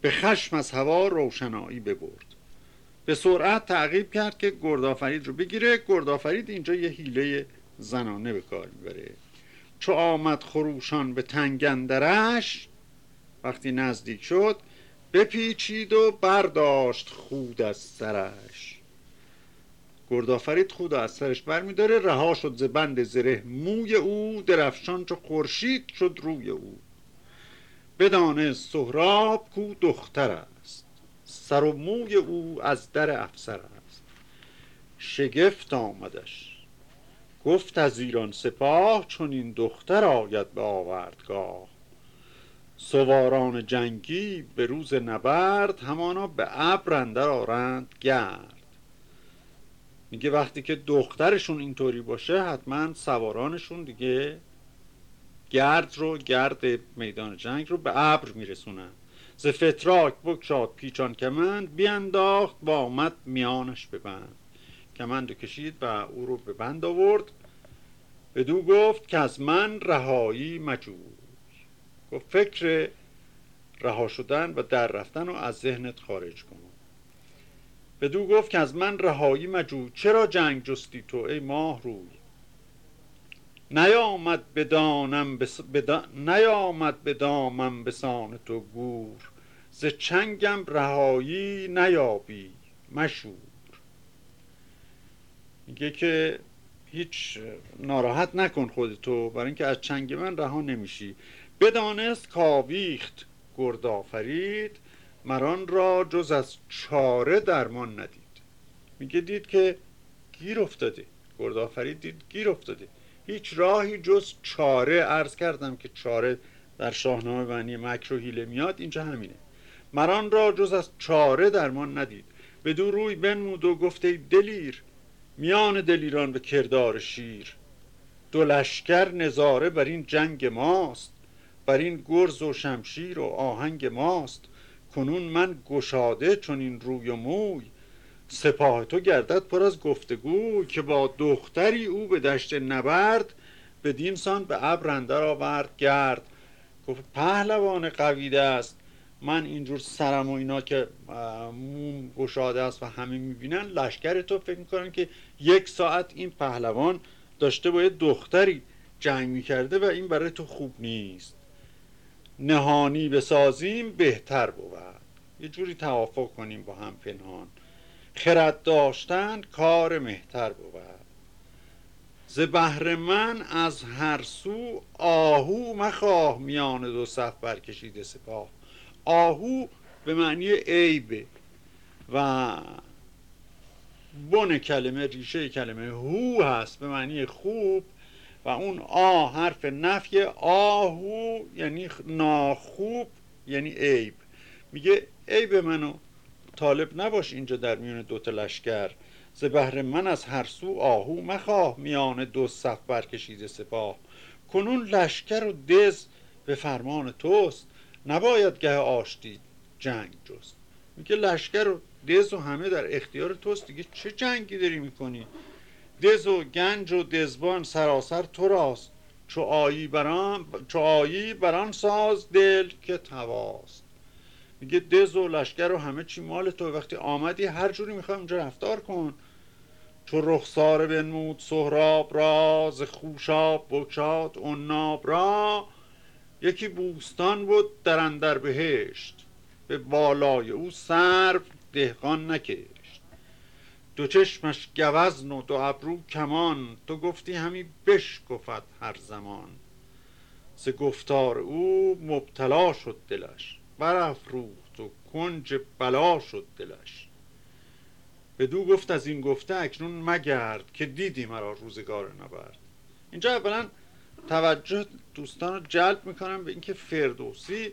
به خشم از هوا روشنایی ببرد. به سرعت تعقیب کرد که گردآفرید رو بگیره. گردآفرید اینجا یه حیله زنانه به کار می‌بره. چو آمد خروشان به تنگندرش وقتی نزدیک شد بپیچید و برداشت خود از سرش. گردآفرید خود از سرش برمیداره رها شد ز بند زره موی او درفشان چو خورشید شد روی او. بدانست سهراب کو دختر است سر و موی او از در افسر است. شگفت آمدش. گفت از ایران سپاه چون این دختر آید به آوردگاه. سواران جنگی به روز نبرد همانا به ابر اندر آرند گرد. میگه وقتی که دخترشون اینطوری باشه حتما سوارانشون دیگه گرد رو گرد میدان جنگ رو به ابر میرسونن. ز فتراک بکشاد پیچان کمند بیانداخت با آمد میانش ببند. کمند کشید و او رو به بند آورد. بدو گفت که از من رهایی مجوی گفت فکر رها شدن و در رفتن رو از ذهنت خارج کن. بدو گفت که از من رهایی مجوی چرا جنگ جستی تو ای ماه روی نیامد بدانم بس... بدا... نیامد بدامم بسان تو گور. ز چنگم رهایی نیابی مشور میگه که هیچ ناراحت نکن خودتو برای اینکه از چنگ من رها نمیشی. بدانست کاویخت گرد آفرید مران را جز از چاره درمان ندید. میگه دید که گیر افتاده گرد آفرید دید گیر افتاده. هیچ راهی جز چاره عرض کردم که چاره در شاهنامه بنی مکر و میاد اینجا همینه. مران را جز از چاره درمان ندید. به دو روی بنمود و گفته دلیر میان دلیران به کردار شیر. دو لشکر نظاره بر این جنگ ماست بر این گرز و شمشیر و آهنگ ماست. کنون من گشاده چون این روی و موی سپاه تو گردد پر از گفتگو که با دختری او به دشت نبرد به دینسان به ابر اندر آورد گرد. گفت پهلوان قویده است من اینجور سرم و اینا که موم گشاده است و همه می‌بینن لشکر تو فکر می‌کنن که یک ساعت این پهلوان داشته باید دختری جنگ می‌کرده و این برای تو خوب نیست. نهانی بسازیم بهتر بود. یه جوری توافق کنیم با هم پنهان. خرد داشتن کار مهتر بود. ز بهر من از هر سو آهو مخواه میان دو صف برکشیده سپاه. آهو به معنی عیبه و بن کلمه ریشه کلمه هو هست به معنی خوب و اون آ حرف نفی آهو یعنی ناخوب یعنی عیب. میگه عیب منو طالب نباش اینجا در میون دوتا لشکر. ز بهر من از هر سو آهو مخواه میان دو صف برکشیده سپاه. کنون لشکر و دز به فرمان توست. نباید گه آشتی جنگ جست. میگه لشکر و دز و همه در اختیار توست دیگه چه جنگی داری می‌کنی؟ دز و گنج و دزبان سراسر تو راست. چو آیی بران, چو بران ساز دل که تواست. میگه دز و لشکر و همه چی مال تو. وقتی آمدی هر جوری می‌خوای اونجا رفتار کن. چو رخسار بنمود سهراب را ز خوشاب بکشاد ناب را. یکی بوستان بود در اندر بهشت به بالای او سرو دهقان نکشت. دو چشمش گوزن و دو ابرو کمان تو گفتی همی بشکفد هر زمان. ز گفتار او مبتلا شد دلش برافروخت و کنج بلا شد دلش. دو گفت از این گفته اکنون مگرد که دیدی مرا روزگار نبرد. اینجا اولا توجه دوستان رو جلب می‌کنم به اینکه فردوسی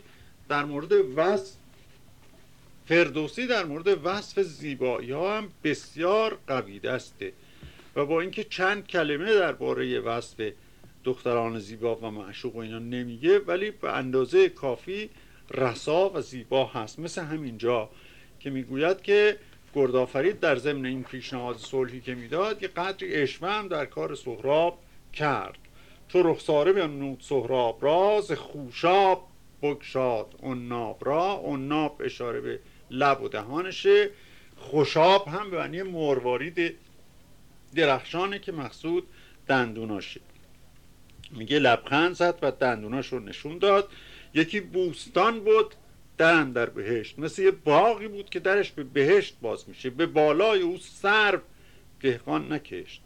در مورد وصف فردوسی در مورد وصف زیبایی ها هم بسیار قوی دسته و با اینکه چند کلمه درباره وصف دختران زیبا و معشوق و اینا نمیگه ولی به اندازه کافی رسا و زیبا هست. مثل همینجا که می‌گوید که گردآفرید در ضمن این پیشنهاد صلحی که می‌داد یه قدری اشوه هم در کار سهراب کرد. تو رخساره بنمود سهراب را ز خوشاب بگشاد ناب را. ناب اشاره به لب و دهانشه. خوشاب هم به معنی مروارید درخشانه که مقصود دندوناشه. میگه لبخند زد و دندوناش رو نشون داد. یکی بوستان بود در در بهشت. مثل یه باقی بود که درش به بهشت باز میشه. به بالای او سر دهقان نکشت.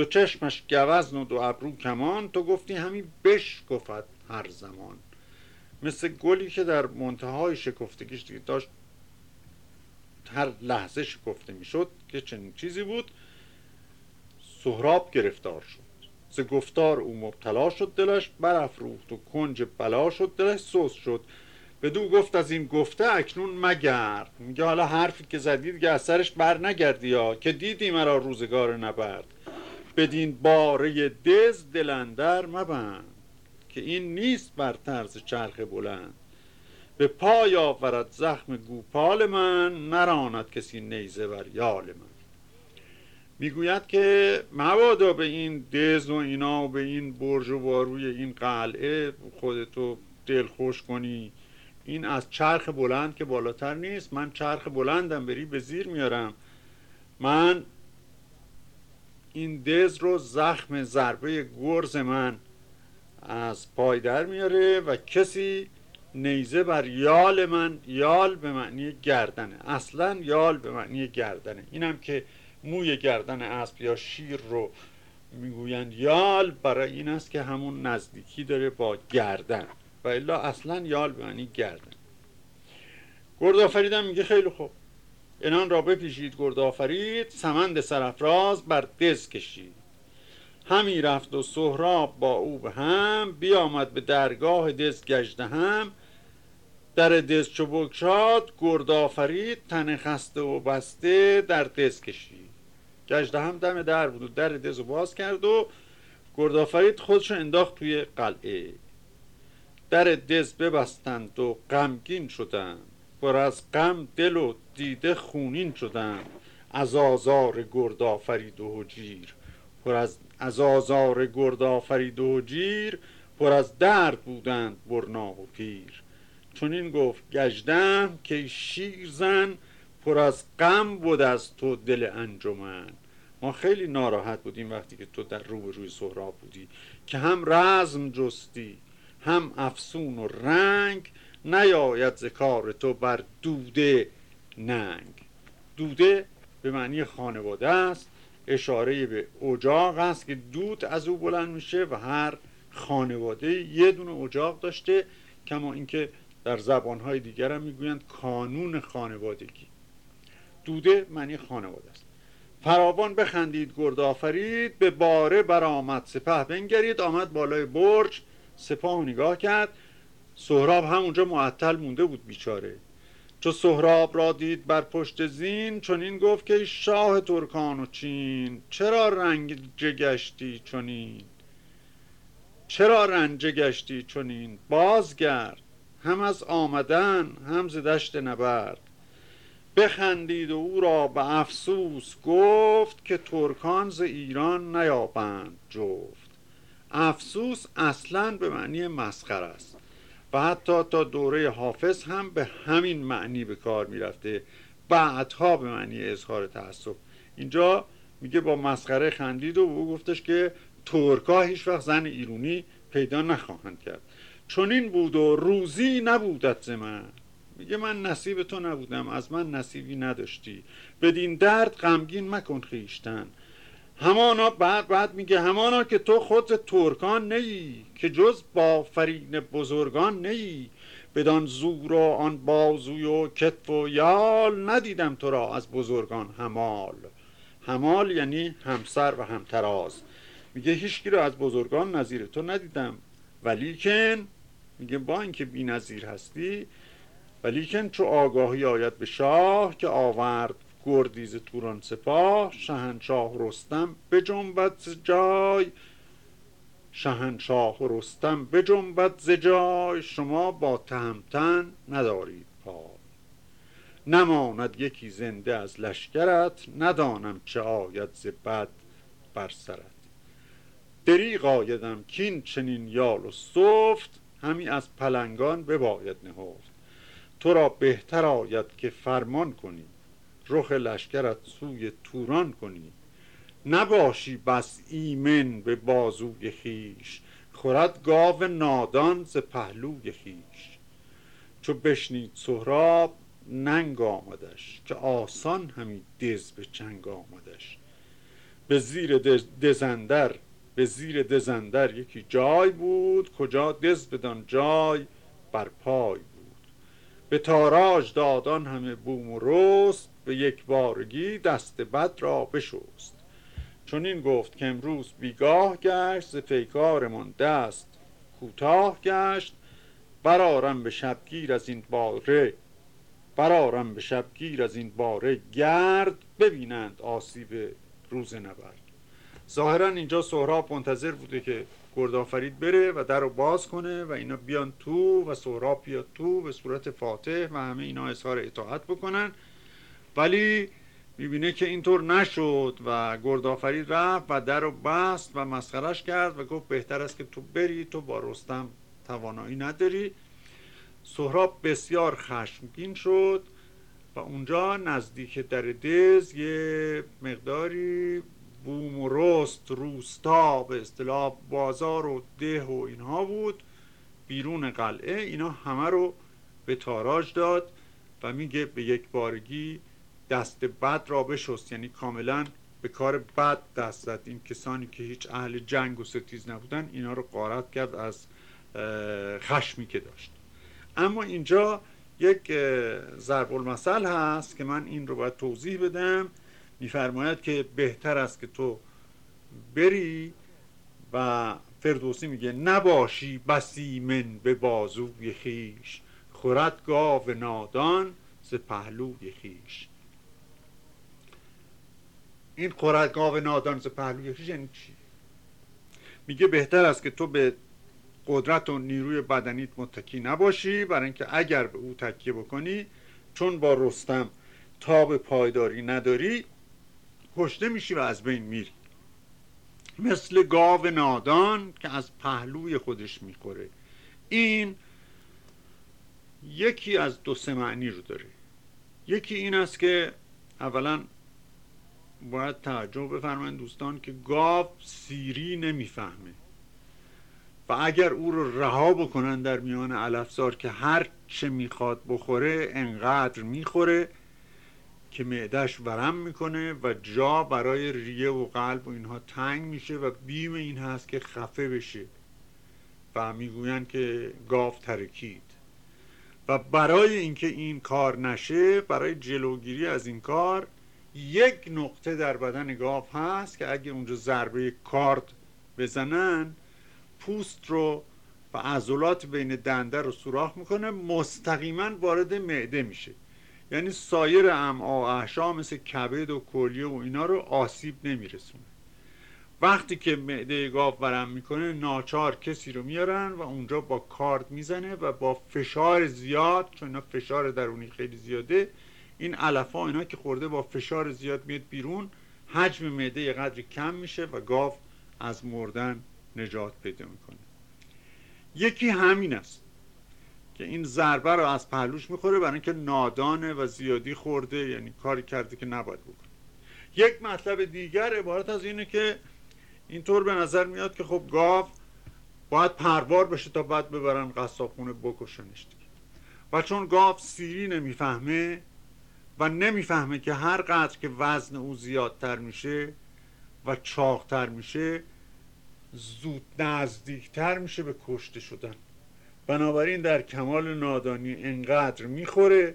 دو چشمش گوزن و دو ابرو کمان تو گفتی همین بشکفت هر زمان. مثل گلی که در منتهای شکفتگیش دیگه داشت هر لحظه شکفته می‌شد که چنین چیزی بود. سهراب گرفتار شد. ز گفتار او مبتلا شد دلش برافروخت و کنج بلا شد دلش سوز شد. بدو گفت از این گفته اکنون مگرد. میگه حالا حرفی که زدید که اثرش بر نگردی یا که دیدی مرا روزگار نبرد. بدین باره دز دلندر مبند که این نیست بر طرز چرخ بلند. به پای آورد زخم گوپال من نراند کسی نیزه بر یال من. می‌گوید که مبادا به این دز و اینا و به این برج و باروی این قلعه خودتو دل خوش کنی. این از چرخ بلند که بالاتر نیست. من چرخ بلندم بری به زیر میارم. من این دز رو زخم ضربه گرز من از پای در میاره و کسی نیزه بر یال من یال به معنی گردنه. اصلا یال به معنی گردنه. اینم که موی گردن اسب یا شیر رو می‌گویند یال برای این است که همون نزدیکی داره با گردن. و الا اصلا یال به معنی گردن. گرد آفریدم میگه خیلی خوب. انان را بپیشید گرد آفرید سمند سرفراز بر دز کشید. همی رفت و سهراب با او به هم بیامد به درگاه دز گشته هم. در دز چو بگشاد گرد آفرید تن خسته و بسته در دز کشید. گشته هم دم در بود و در دز رو باز کرد و گرد آفرید خودش انداخت توی قلعه. در دز ببستند و غمگین شدند. پر از غم دل و دیده خونین شدند. از آزار گرد آفرید و جیر. پر از از آزار گرد آفرید و جیر پر از درد بودند برنا و پیر. چون این گفت گجدم که شیر زن پر از غم بود از تو دل انجمن. ما خیلی ناراحت بودیم وقتی که تو در روی سهراب بودی که هم رزم جستی هم افسون و رنگ نیاید ز کار تو بر دوده ننگ. دوده به معنی خانواده است اشاره به اجاق است که دود از او بلند میشه و هر خانواده یه دونه اجاق داشته کما اینکه در زبانهای دیگر هم می‌گویند کانون خانوادگی. دوده معنی خانواده است. فراوان بخندید گرد آفرید به باره برآمد سپه بنگرید آمد بالای برج سپاه نگاه کرد. سهراب همونجا معطل مونده بود بیچاره. چو سهراب را دید بر پشت زین چون این گفت که شاه ترکان و چین چرا رنگ گشتی چنین؟ چرا رنج گشتی چنین؟ بازگرد هم از آمدن هم ز دشت نبرد. بخندید و او را به افسوس گفت که ترکان ز ایران نیابند جفت. افسوس اصلا به معنی مسخر است. و حتی تا دوره حافظ هم به همین معنی به کار می‌رفته. بعدها به معنی اظهار تعصب. اینجا میگه با مسخره خندید و او گفتش که ترکا هیچ وقت زن ایرونی پیدا نخواهند کرد. چون این بود و روزی نبودت من. میگه من نصیب تو نبودم از من نصیبی نداشتی. بدین درد غمگین مکن خیشتن همانا بعد بعد میگه همانا که تو خود ترکان نیی که جز با فرین بزرگان نیی بدان زور و آن بازوی و کتف و یال ندیدم تو را از بزرگان همال همال یعنی همسر و همتراز. میگه هیچکی رو از بزرگان نظیر تو ندیدم. ولیکن میگه با اینکه بی نظیر هستی ولیکن چو آگاهی آید به شاه که آورد گردیز توران سپاه شهنشاه رستم به جنبت جای. شهنشاه رستم به جنبت جای. شما با تهمتن ندارید پای. نماند یکی زنده از لشکرت ندانم چه آید ز بد بر سرت. دریغ آیدم کین چنین یال و صفت همی از پلنگان بباید نهفت. تو را بهتر آید که فرمان کنی رخ لشکرت سوی توران کنی. نباشی بس ایمن به بازوی خیش خورد گاو نادان ز پهلوی خیش چو بشنید سهراب ننگ آمدش. که آسان همی دز به چنگ آمدش. به زیر دزندر به زیر دزندر یکی جای بود. کجا دز بدان جای؟ بر پای بود. به تاراج دادان همه بوم و رست. به یک بارگی دست بد را بشست. چون این گفت که امروز بیگاه گشت ز دست کوتاه گشت. برارم به شبگیر از این باره برارم به شبگیر از این باره گرد ببینند آسیب روز نبرد. ظاهرا اینجا سهراب منتظر بوده که گردآفرید بره و در رو باز کنه و اینا بیان تو و سهراب بیاد تو به صورت فاتح و همه اینا اظهار اطاعت بکنن. ولی می‌بینه که اینطور نشد و گردآفرید رفت و در رو بست و مسخرش کرد و گفت بهتر است که تو بری تو با رستم توانایی نداری. سهراب بسیار خشمگین شد و اونجا نزدیک در دز یه مقداری بوم و رست روستا به اصطلاح بازار و ده و اینها بود. بیرون قلعه اینا همه رو به تاراج داد و میگه به یک بارگی دست بد را بشست. یعنی کاملا به کار بد دست زد. این کسانی که هیچ اهل جنگ و ستیز نبودن اینا رو قارت کرد از خشمی که داشت. اما اینجا یک ضرب المثل هست که من این رو باید توضیح بدم. میفرماید که بهتر است که تو بری و فردوسی میگه نباشی بسی من به بازوی خیش. خورد گاو نادان ز پهلوی خیش. این خورد گاو نادان ز پهلوی خیش یعنی چی؟ میگه بهتر است که تو به قدرت و نیروی بدنیت متکی نباشی برای اینکه اگر به او تکیه بکنی چون با رستم تاب پایداری نداری کشته میشی و از بین میری. مثل گاو نادان که از پهلوی خودش می‌خوره. این یکی از دو سه معنی رو داره. یکی این است که اولا باید توجه بفرمایید دوستان که گاو سیری نمی‌فهمه. و اگر او رو رها بکنن در میان علفزار که هر چه می‌خواد بخوره انقدر می‌خوره که معدش ورم می‌کنه و جا برای ریه و قلب و اینها تنگ میشه و بیم این هست که خفه بشه و می‌گویند که گاو ترکید. و برای اینکه این کار نشه برای جلوگیری از این کار یک نقطه در بدن گاو هست که اگه اونجا ضربه کارد بزنن پوست رو و عضلات بین دنده رو سوراخ می‌کنه مستقیما وارد معده میشه. یعنی سایر امعا و احشا مثل کبد و کلیه و اینا رو آسیب نمیرسونه. وقتی که معده گاو ورم می‌کنه ناچار کسی رو میارن و اونجا با کارد می‌زنه و با فشار زیاد چون اینا فشار درونی خیلی زیاده این علفا اینا که خورده با فشار زیاد میاد بیرون حجم معده یه قدری کم میشه و گاو از مردن نجات پیدا می‌کنه. یکی همین است که این ضربه رو از پهلوش می‌خوره برای اینکه نادانه و زیادی خورده یعنی کاری کرده که نباید بکنه. یک مطلب دیگر عبارت از اینه که اینطور به نظر میاد که خب گاو باید پروار بشه تا بعد ببرن قصابخونه بکشنش دیگه. و چون گاو سیری نمی‌فهمه و نمی‌فهمه که هر قدر که وزن او زیادتر میشه و چاقتر میشه زود نزدیکتر میشه به کشته شدن. بنابراین در کمال نادانی انقدر می‌خوره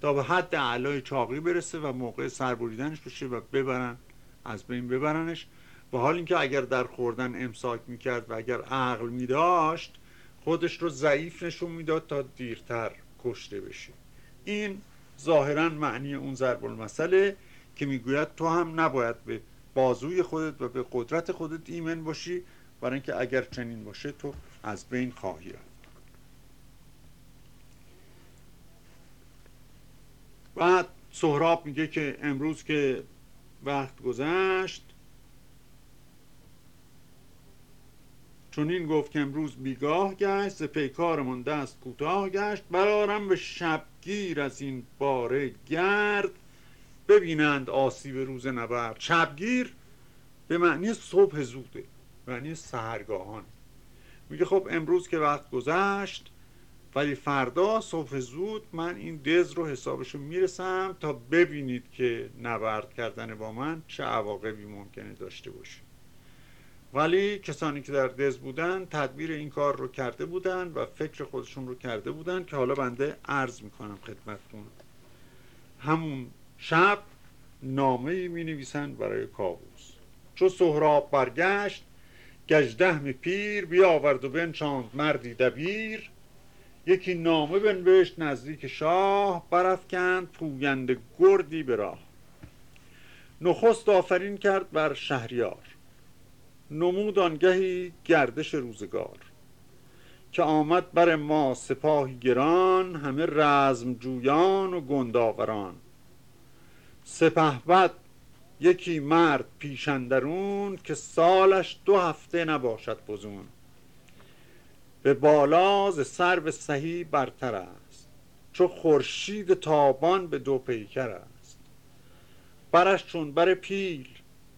تا به حد علای چاقی برسه و موقع سربریدنش بشه و ببرن از بین ببرنش. و حال اینکه اگر در خوردن امساک می‌کرد و اگر عقل میداشت خودش رو ضعیف نشون می‌داد تا دیرتر کشته بشه. این ظاهرا معنی اون ضرب المثله که می‌گوید تو هم نباید به بازوی خودت و به قدرت خودت ایمن باشی برای اینکه اگر چنین باشه تو از بین خواهی رفت. بعد سهراب میگه که امروز که وقت گذشت چون این گفت که امروز بیگاه گشت پیکارمون دست کوتاه گشت. برارم به شبگیر از این باره گرد. ببینند آسیب روز نبرد. شبگیر به معنی صبح زوده معنی سهرگاهان میگه خب امروز که وقت گذشت ولی فردا صبح زود من این دز رو حسابشو می‌رسم تا ببینید که نبرد کردن با من چه عواقبی ممکنه داشته باشه. ولی کسانی که در دز بودن تدبیر این کار رو کرده بودن و فکر خودشون رو کرده بودن که حالا بنده عرض می‌کنم خدمتتون. همون شب نامه می نویسند برای کابوس چو سهراب برگشت گجدهم پیر بیاورد و بنشاند مردی دبیر. یکی نامه بنوشت نزدیک شاه برافکند پوینده گردی به راه. نخست آفرین کرد بر شهریار. نمود آنگهی گردش روزگار. که آمد بر ما سپاهی گران همه رزم جویان و گنداوران. سپهبد یکی مرد پیشندرون که سالش دو هفته نباشد بزون به بالا ز سرو سهی برتر است چو خورشید تابان به دو پیکر است. برش چون بر پیل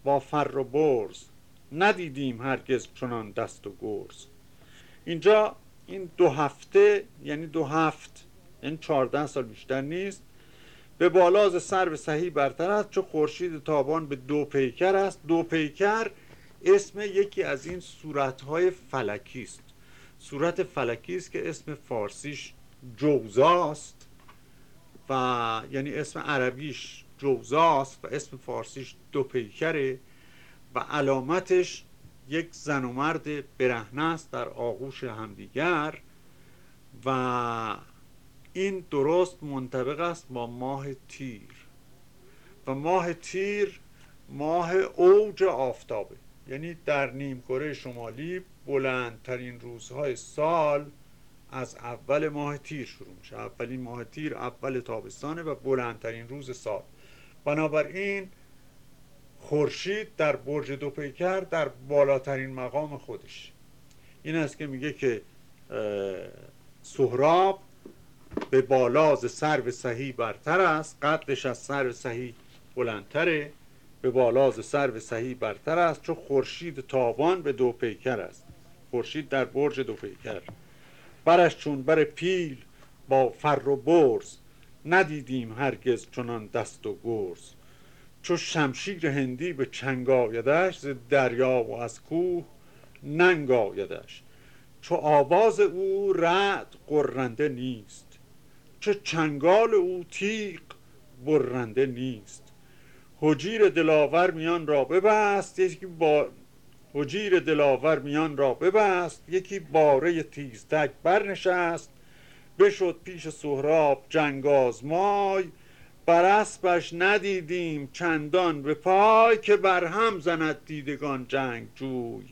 با فر و برز ندیدیم هرگز چنان دست و گرز. اینجا این دو هفته یعنی دو هفت یعنی چهارده سال بیشتر نیست به بالاز سر به صحیح برتر است چو خورشید تابان به دو پیکر است. دو پیکر اسم یکی از این صورتهای فلکی است. صورت فلکی است که اسم فارسیش جوزاست و یعنی اسم عربیش جوزاست و اسم فارسیش دو پیکره. و علامتش یک زن و مرد برهنه است در آغوش همدیگر و این درست منطبق است با ماه تیر. و ماه تیر ماه اوج آفتابه. یعنی در نیم کره شمالی بلندترین روزهای سال از اول ماه تیر شروع میشه. اولین ماه تیر اول تابستانه و بلندترین روز سال. بنابراین خورشید در برج دو پیکر در بالاترین مقام خودش. این است که میگه که سهراب به بالاز سرو صحیح برتر است قدش از سرو صحیح بلندتره به بالاز سرو صحیح برتر است چون خورشید تابان به دو پیکر است. خورشید در برج دو پیکر. برش چون بر پیل با فر و برز ندیدیم هرگز چنان دست و گرز. چو شمشیر هندی به چنگ آیدش ز دریا و از کوه ننگ آیدش. چو آواز او رعد قرنده نیست چه چنگال او تیغ برنده نیست. حجیر دلاور میان را ببست یکی با حجیر دلاور میان را ببست یکی باره تیزتک برنشست. بشد پیش سهراب جنگازمای بر اسبش ندیدیم چندان به پای که بر هم زند دیدگان جنگ جوی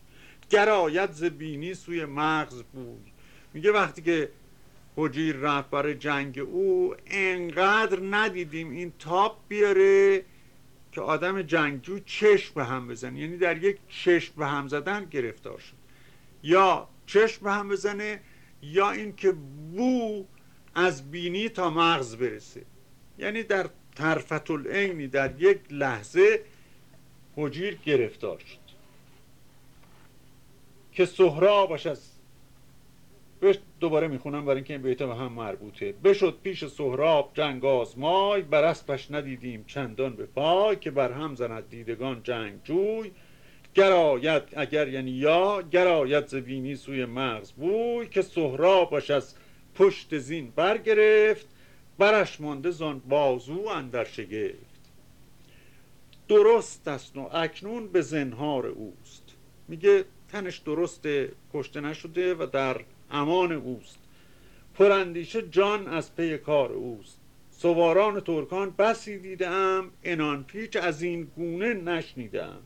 گرایت ز بینی سوی مغز بوی. میگه وقتی که حجیر رفت برای جنگ او انقدر ندیدیم این تاپ بیاره که آدم جنگجو چشم به هم بزنه. یعنی در یک چشم به هم زدن گرفتار شد. یا چشم به هم بزنه یا اینکه بو از بینی تا مغز برسه. یعنی در طرفت العینی در یک لحظه حجیر گرفتار شد. که سهرابش از دوباره می‌خونم برای اینکه این بیت به هم مربوطه. بشد پیش سهراب جنگ آزمای بر اسبش ندیدیم چندان به پای که بر هم زند دیدگان جنگ جوی. گرایت اگر یعنی یا گرایت زبینی سوی مغز بوی. که سهرابش از پشت زین برگرفت برش مانده زان بازو اندر شگفت. درست است و اکنون به زنهار اوست. میگه تنش درسته کشته نشده و در امان اوست. پراندیشه جان از پی کار اوست. سواران ترکان بسی دیدم انان پیچ از این گونه نشنیدم.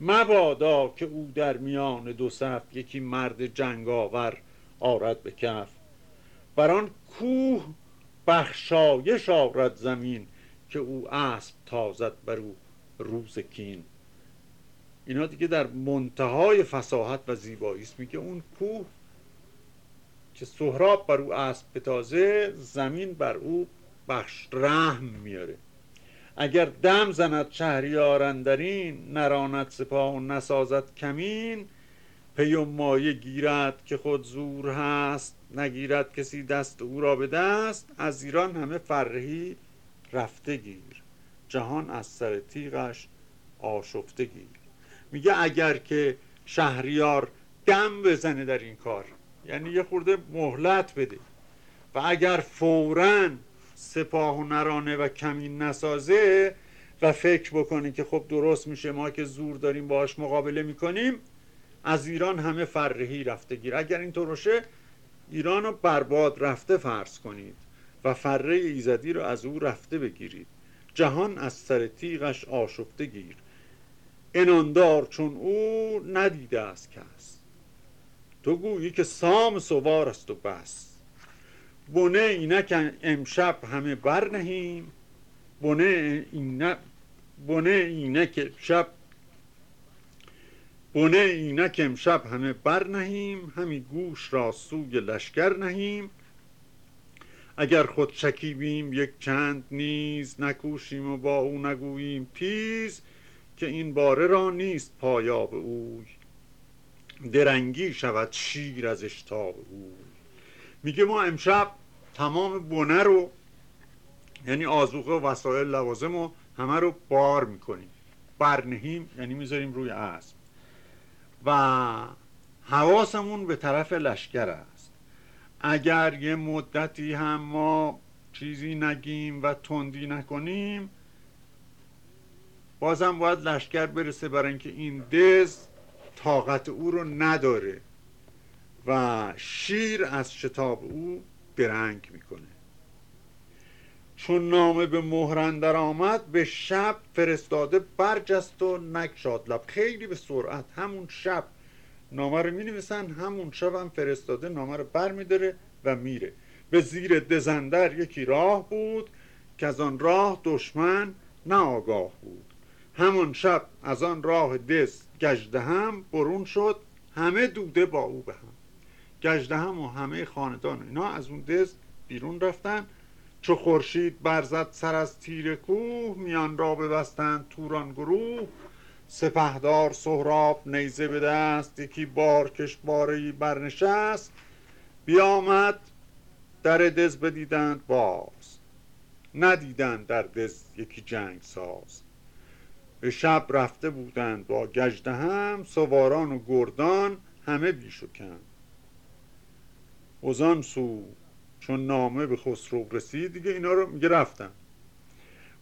مبادا که او در میان دو صف یکی مرد جنگاور آرد به کف. بران کوه بخشایش آرد زمین که او اسب تازد بر او روز کین. اینا دیگه در منتهای فساحت و زیبایی است. میگه اون کوه که سهراب بر او اسب بتازه زمین بر او بخش رحم میاره. اگر دم زند شهریار اندرین نراند سپاه و نسازد کمین پی و مایه گیرد که خود زور هست نگیرد کسی دست او را به دست. از ایران همه فرهی رفته گیر جهان از سر تیغش آشفته گیر. میگه اگر که شهریار دم بزنه در این کار یعنی یه خورده مهلت بده. و اگر فورا سپاه و نرانه و کمین نسازه و فکر بکنه که خب درست میشه ما که زور داریم باش مقابله می‌کنیم از ایران همه فرهی رفته گیر. اگر این باشه ایران رو برباد رفته فرض کنید و فره ایزدی رو از او رفته بگیرید. جهان از سر تیغش آشفته گیر. اناندار چون او ندیده است کس. تو گویی که سام سوار است و بس. بنه اینک امشب همه برنهیم. بنه اینک بنه اینک شب بنه اینک امشب همه برنهیم همی گوش را سوی لشکر نهیم. اگر خود شکیبیم یک چند نیز نکوشیم و با او نگوییم تیز که این باره را نیست پایاب اوی. درنگی شود شیر از اشتاب اوی. میگه ما امشب تمام بونه رو یعنی آزوقه و وسایل لوازم رو همه رو بار می‌کنیم. برنهیم یعنی می‌ذاریم روی اسب. و حواسمون به طرف لشکر است. اگر یه مدتی هم ما چیزی نگیم و تندی نکنیم بازم باید لشکر برسه برای اینکه این دز طاقت او رو نداره و شیر از شتاب او برنگ می‌کنه. چون نامه به مهرندر آمد به شب فرستاده برجست و نکشاد لب. خیلی به سرعت همون شب. نامه رو می همون شب هم فرستاده نامه رو بر می و میره. به زیر دزندر یکی راه بود که از آن راه دشمن نه آگاه بود. همون شب از آن راه دز گجده هم برون شد همه دوده با او به هم. گجده هم و همه خاندان اینا از اون دز بیرون رفتن. چو خورشید برزد سر از تیر کوه میان را ببستند توران گروه. سپهدار سهراب نیزه به دست یکی بارکش باری برنشست. بیامد در دز بدیدند باز. ندیدند در دز یکی جنگ ساز. به شب رفته بودند با گجده هم سواران و گردان همه بیش و کم. وزان سو چون نامه به خسرو رسید دیگه اینا رو میگه رفتن.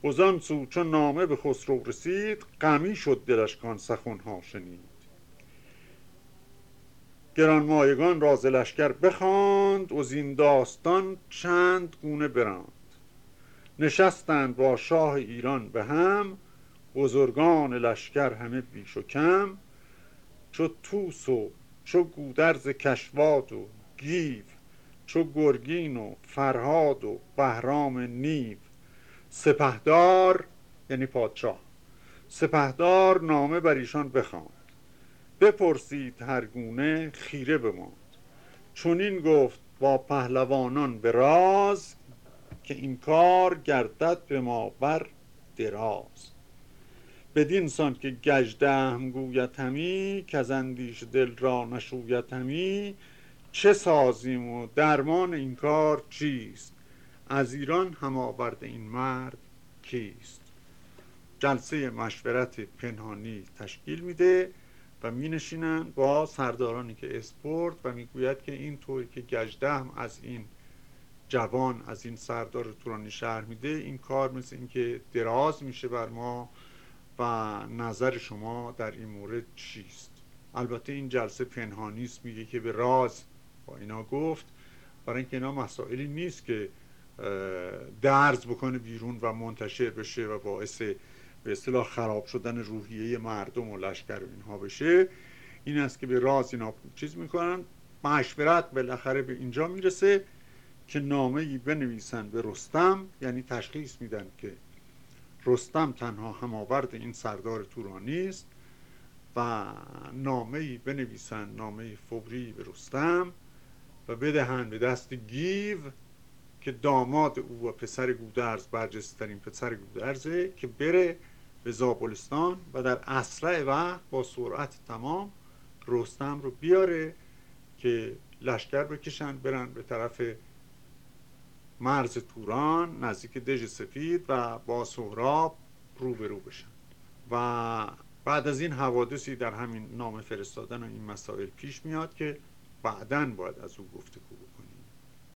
وزان سو چون نامه به خسرو رسید غمی شد دلش کان سخنها شنید. گرانمایگان راز لشکر بخواند و زین داستان چند گونه براند. نشستند با شاه ایران به هم بزرگان لشکر همه بیش و کم. چو توس و چو گودرز کشواد و گیو چو گرگین و فرهاد و بهرام نیو. سپهدار یعنی پادشاه. سپهدار نامه بر ایشان بخواند. بپرسید هر گونه خیره بماند. چون این گفت با پهلوانان به راز که این کار گردد به ما بر دراز. بدین سان که گجده گوید همی که از اندیش دل را نشوید همی چه سازیم و درمان این کار چیست؟ از ایران هم آورد این مرد کیست؟ جلسه مشورت پنهانی تشکیل میده و می نشینن با سردارانی که اسپورت و می‌گوید که این طوری که گجدهم از این جوان از این سردار تورانی شهر میده این کار مثل اینکه دراز میشه بر ما و نظر شما در این مورد چیست؟ البته این جلسه پنهانی است میگه که به راز با اینا گفت برای اینکه اینا مسائلی نیست که درز بکنه بیرون و منتشر بشه و باعث به اصطلاح خراب شدن روحیه مردم و لشکر و اینها بشه. این است که به راز اینا چیز می‌کنن. مشورت بالاخره به اینجا می‌رسه که نامه ای بنویسن به رستم. یعنی تشخیص میدن که رستم تنها هماورد این سردار تورانی است و نامه ای بنویسن نامه فوری به رستم. و بدهند به دست گیو که داماد او و پسر گودرز برجسترین پسر گودرزه که بره به زابلستان و در اسرع و با سرعت تمام رستم رو بیاره که لشکر بکشن برن به طرف مرز توران نزدیک دژ سفید و با سهراب روبرو بشن. و بعد از این حوادثی در همین نام فرستادن و این مسائل پیش میاد که بعدا باید از او گفتگو بکنیم.